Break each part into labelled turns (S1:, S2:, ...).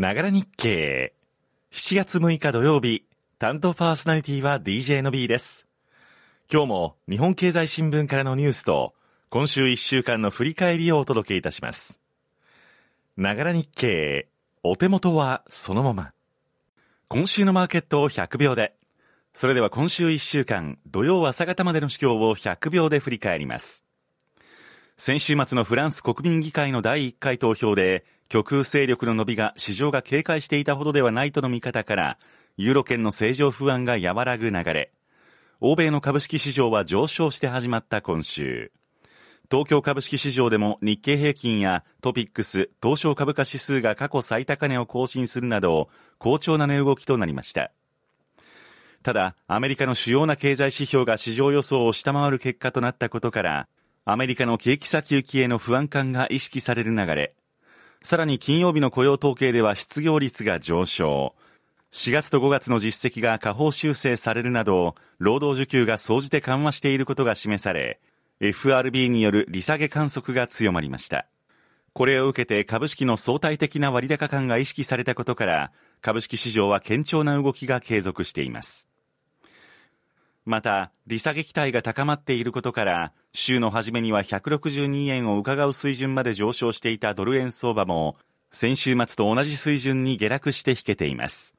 S1: ながら日経。7月6日土曜日、担当パーソナリティは DJ の B です。今日も日本経済新聞からのニュースと、今週1週間の振り返りをお届けいたします。ながら日経。お手元はそのまま。今週のマーケットを100秒で。それでは今週1週間、土曜朝方までの主況を100秒で振り返ります。先週末のフランス国民議会の第1回投票で、極右勢力の伸びが市場が警戒していたほどではないとの見方から、ユーロ圏の正常不安が和らぐ流れ、欧米の株式市場は上昇して始まった今週。東京株式市場でも日経平均やトピックス、東証株価指数が過去最高値を更新するなど、好調な値動きとなりました。ただ、アメリカの主要な経済指標が市場予想を下回る結果となったことから、アメリカの景気先行きへの不安感が意識される流れ、さらに金曜日の雇用統計では失業率が上昇。4月と5月の実績が下方修正されるなど、労働需給が総じて緩和していることが示され、FRB による利下げ観測が強まりました。これを受けて株式の相対的な割高感が意識されたことから、株式市場は堅調な動きが継続しています。また、利下げ期待が高まっていることから、週の初めには162円を伺う水準まで上昇していたドル円相場も、先週末と同じ水準に下落して引けています。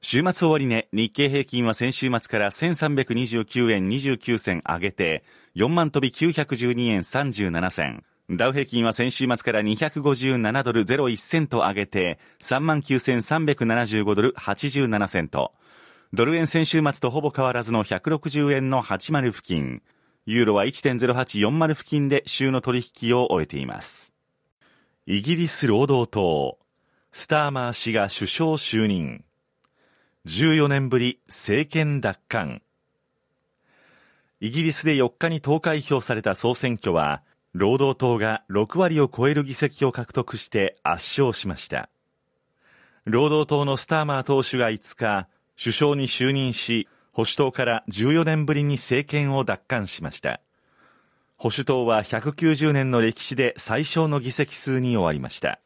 S1: 週末終値、日経平均は先週末から1329円29銭上げて、4万飛び912円37銭。ダウ平均は先週末から257ドル01セント上げて、39,375ドル87セント。ドル円先週末とほぼ変わらずの160円の80付近。ユーロは1.0840付近で週の取引を終えています。イギリス労働党、スターマー氏が首相就任。14年ぶり政権奪還。イギリスで4日に投開票された総選挙は、労働党が6割を超える議席を獲得して圧勝しました。労働党のスターマー党首が5日、首相に就任し、保守党から14年ぶりに政権を奪還しました。保守党は190年の歴史で最小の議席数に終わりました。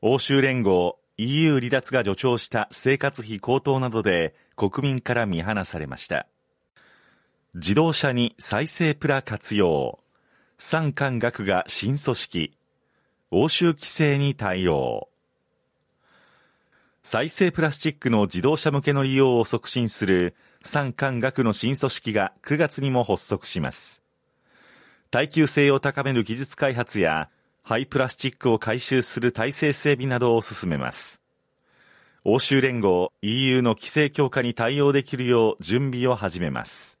S1: 欧州連合 EU 離脱が助長した生活費高騰などで国民から見放されました。自動車に再生プラ活用。産官学が新組織。欧州規制に対応。再生プラスチックの自動車向けの利用を促進する産官学の新組織が9月にも発足します。耐久性を高める技術開発や廃プラスチックを回収する体制整備などを進めます。欧州連合 EU の規制強化に対応できるよう準備を始めます。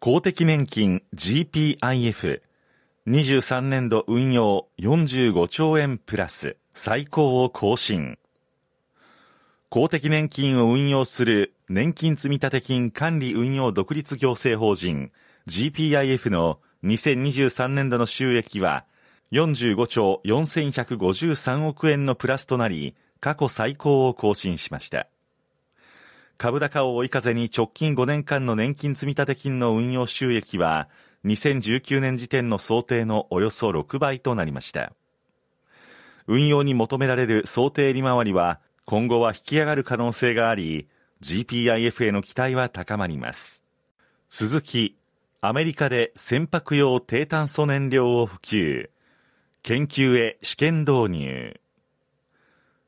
S1: 公的年金 GPIF 23年度運用45兆円プラス最高を更新。公的年金を運用する年金積立金管理運用独立行政法人 GPIF の2023年度の収益は45兆4153億円のプラスとなり過去最高を更新しました。株高を追い風に直近5年間の年金積立金の運用収益は2019年時点の想定のおよそ6倍となりました。運用に求められる想定利回りは今後は引き上がる可能性があり、GPIF への期待は高まります。鈴木、アメリカで船舶用低炭素燃料を普及。研究へ試験導入。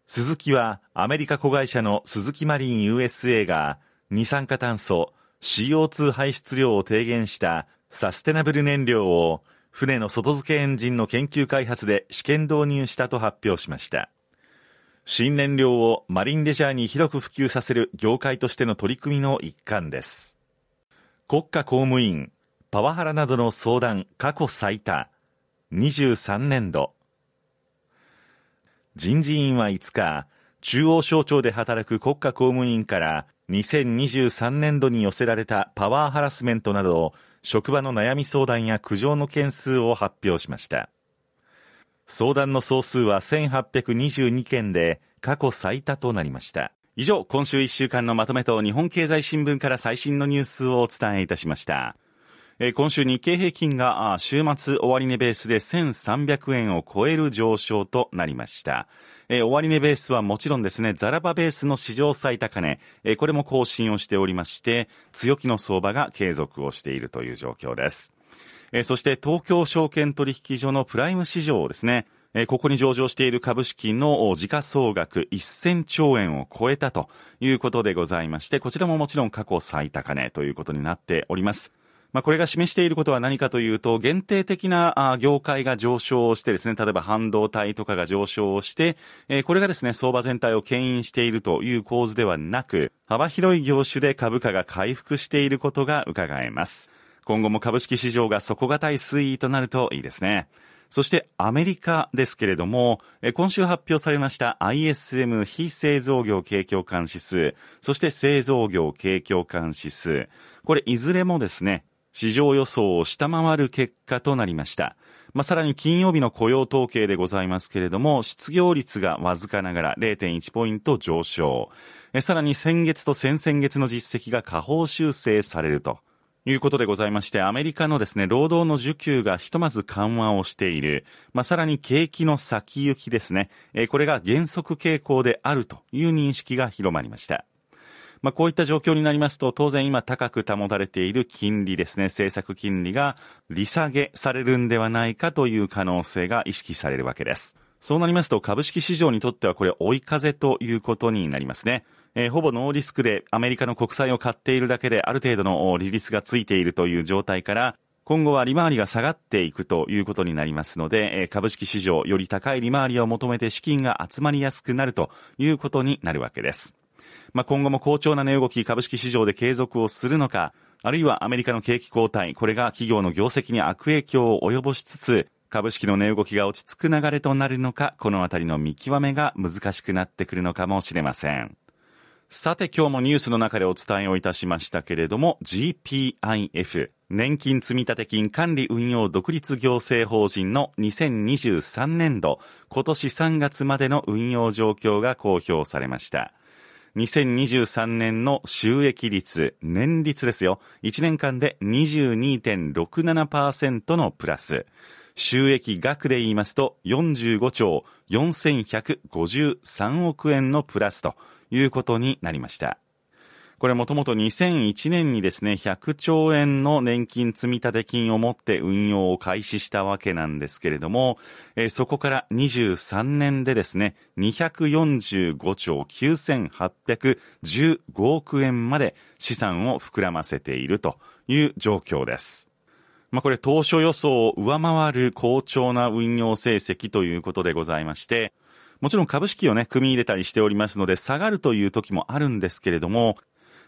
S1: 鈴木はアメリカ子会社の鈴木マリン USA が二酸化炭素 CO2 排出量を低減したサステナブル燃料を船の外付けエンジンの研究開発で試験導入したと発表しました。新燃料をマリンレジャーに広く普及させる業界としての取り組みの一環です。国家公務員、パワハラなどの相談過去最多、23年度。人事院は5日、中央省庁で働く国家公務員から2023年度に寄せられたパワーハラスメントなど職場の悩み相談や苦情の件数を発表しました。相談の総数は1822件で過去最多となりました。以上、今週1週間のまとめと日本経済新聞から最新のニュースをお伝えいたしました。今週日経平均が週末終値ベースで1300円を超える上昇となりました。えー、終値ベースはもちろんですね、ザラバベースの史上最高値、これも更新をしておりまして、強気の相場が継続をしているという状況です。え、そして東京証券取引所のプライム市場ですね、えここに上場している株式の時価総額1000兆円を超えたということでございまして、こちらももちろん過去最高値ということになっております。まあ、これが示していることは何かというと、限定的な業界が上昇してですね、例えば半導体とかが上昇して、これがですね、相場全体を牽引しているという構図ではなく、幅広い業種で株価が回復していることが伺えます。今後も株式市場が底堅い推移となるといいですね。そしてアメリカですけれども、今週発表されました ISM 非製造業景況感指数、そして製造業景況感指数、これいずれもですね、市場予想を下回る結果となりました。まあ、さらに金曜日の雇用統計でございますけれども、失業率がわずかながら0.1ポイント上昇。さらに先月と先々月の実績が下方修正されると。いうことでございまして、アメリカのですね、労働の需給がひとまず緩和をしている。まあ、さらに景気の先行きですね。えこれが減速傾向であるという認識が広まりました。まあ、こういった状況になりますと、当然今高く保たれている金利ですね、政策金利が利下げされるんではないかという可能性が意識されるわけです。そうなりますと株式市場にとってはこれ追い風ということになりますね。えー、ほぼノーリスクでアメリカの国債を買っているだけである程度の利率がついているという状態から、今後は利回りが下がっていくということになりますので、え株式市場より高い利回りを求めて資金が集まりやすくなるということになるわけです。まあ、今後も好調な値動き株式市場で継続をするのか、あるいはアメリカの景気後退、これが企業の業績に悪影響を及ぼしつつ、株式の値動きが落ち着く流れとなるのか、このあたりの見極めが難しくなってくるのかもしれません。さて今日もニュースの中でお伝えをいたしましたけれども GPIF 年金積立金管理運用独立行政法人の2023年度今年3月までの運用状況が公表されました2023年の収益率、年率ですよ。1年間で22.67%のプラス。収益額で言いますと45兆4153億円のプラスということになりました。これもともと2001年にですね、100兆円の年金積立金を持って運用を開始したわけなんですけれども、えー、そこから23年でですね、245兆9815億円まで資産を膨らませているという状況です。まあ、これ当初予想を上回る好調な運用成績ということでございまして、もちろん株式をね、組み入れたりしておりますので、下がるという時もあるんですけれども、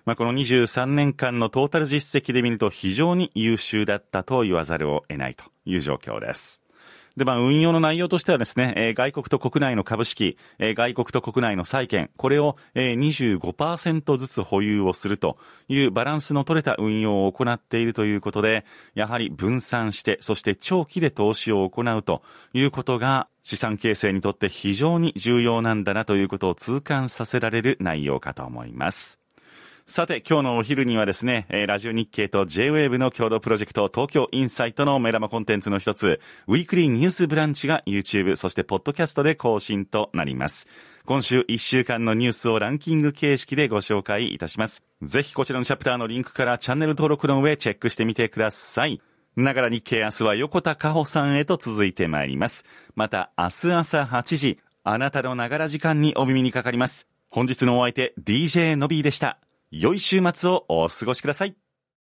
S1: まあ、この23年間のトータル実績で見ると非常に優秀だったと言わざるを得ないという状況です。で、まあ、運用の内容としてはですね、えー、外国と国内の株式、えー、外国と国内の債券、これを、えー、25%ずつ保有をするというバランスの取れた運用を行っているということで、やはり分散して、そして長期で投資を行うということが、資産形成にとって非常に重要なんだなということを痛感させられる内容かと思います。さて、今日のお昼にはですね、えーラジオ日経と J-Wave の共同プロジェクト、東京インサイトの目玉コンテンツの一つ、ウィークリーニュースブランチが YouTube、そしてポッドキャストで更新となります。今週1週間のニュースをランキング形式でご紹介いたします。ぜひこちらのチャプターのリンクからチャンネル登録の上チェックしてみてください。ながら日経明日は横田加穂さんへと続いてまいります。また明日朝8時、あなたのながら時間にお耳にかかります。本日のお相手、DJ のびーでした。良い週末をお過ごしください。